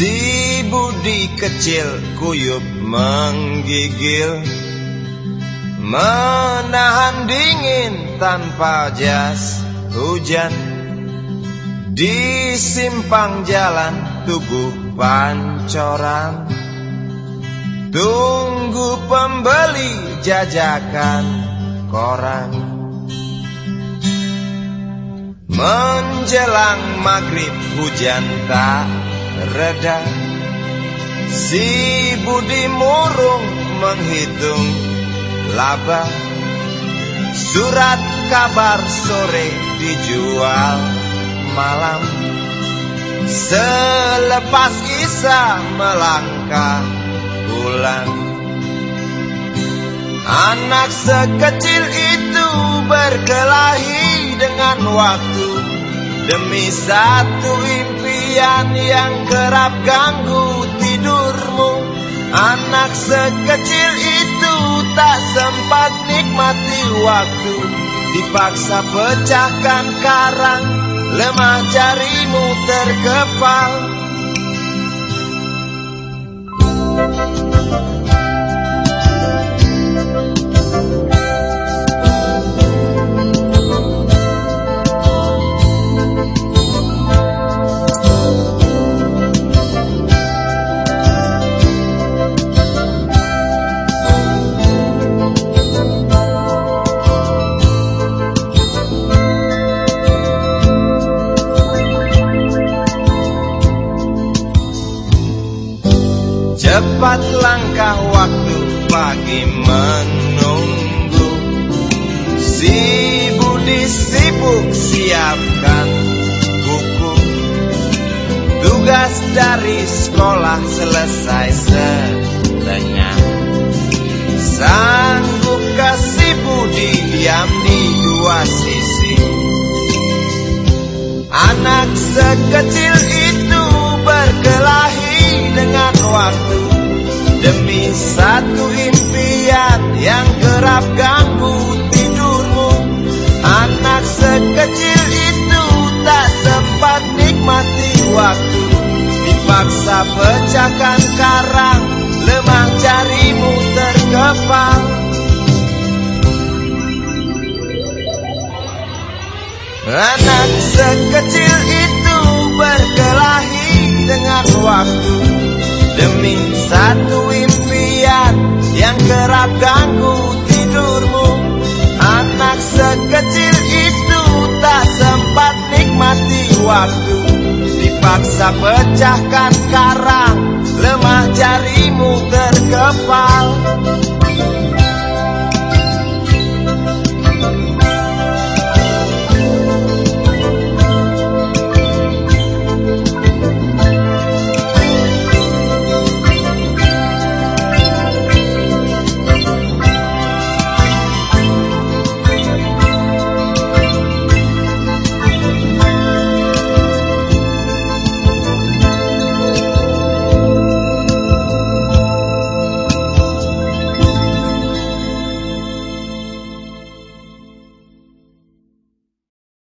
Si Budi kecil kuyup menggigil Menahan dingin tanpa jas hujan. Di simpang jalan tubuh pancoran Tunggu pembeli jajakan koran. Menjelang maghrib hujan tak reda. Si Budi murung menghitung laba. Surat kabar sore dijual malam. Selepas Isa melangkah pulang. Anak sekecil itu berkelahi dengan waktu Demi satu impian yang kerap ganggu tidurmu Anak sekecil itu tak sempat nikmati waktu. Dipaksa pecahkan karang Lemah jarimu terkepal Cepat langkah waktu pagi menunggu. Sibuk siapkan buku. Tugas dari sekolah selesai setengah Sanggup kasih Budi diam di dua sisi? Anak sekecil satu impian yang kerap ganggu tidurmu. Anak sekecil itu tak sempat nikmati waktu. Dipaksa pecahkan karang Lemah jarimu terkepal Anak sekecil itu berkelahi dengan waktu. Demi satu impian yang kerap ganggu tidurmu. Anak sekecil itu tak sempat nikmati waktu. Dipaksa pecahkan karang Lemah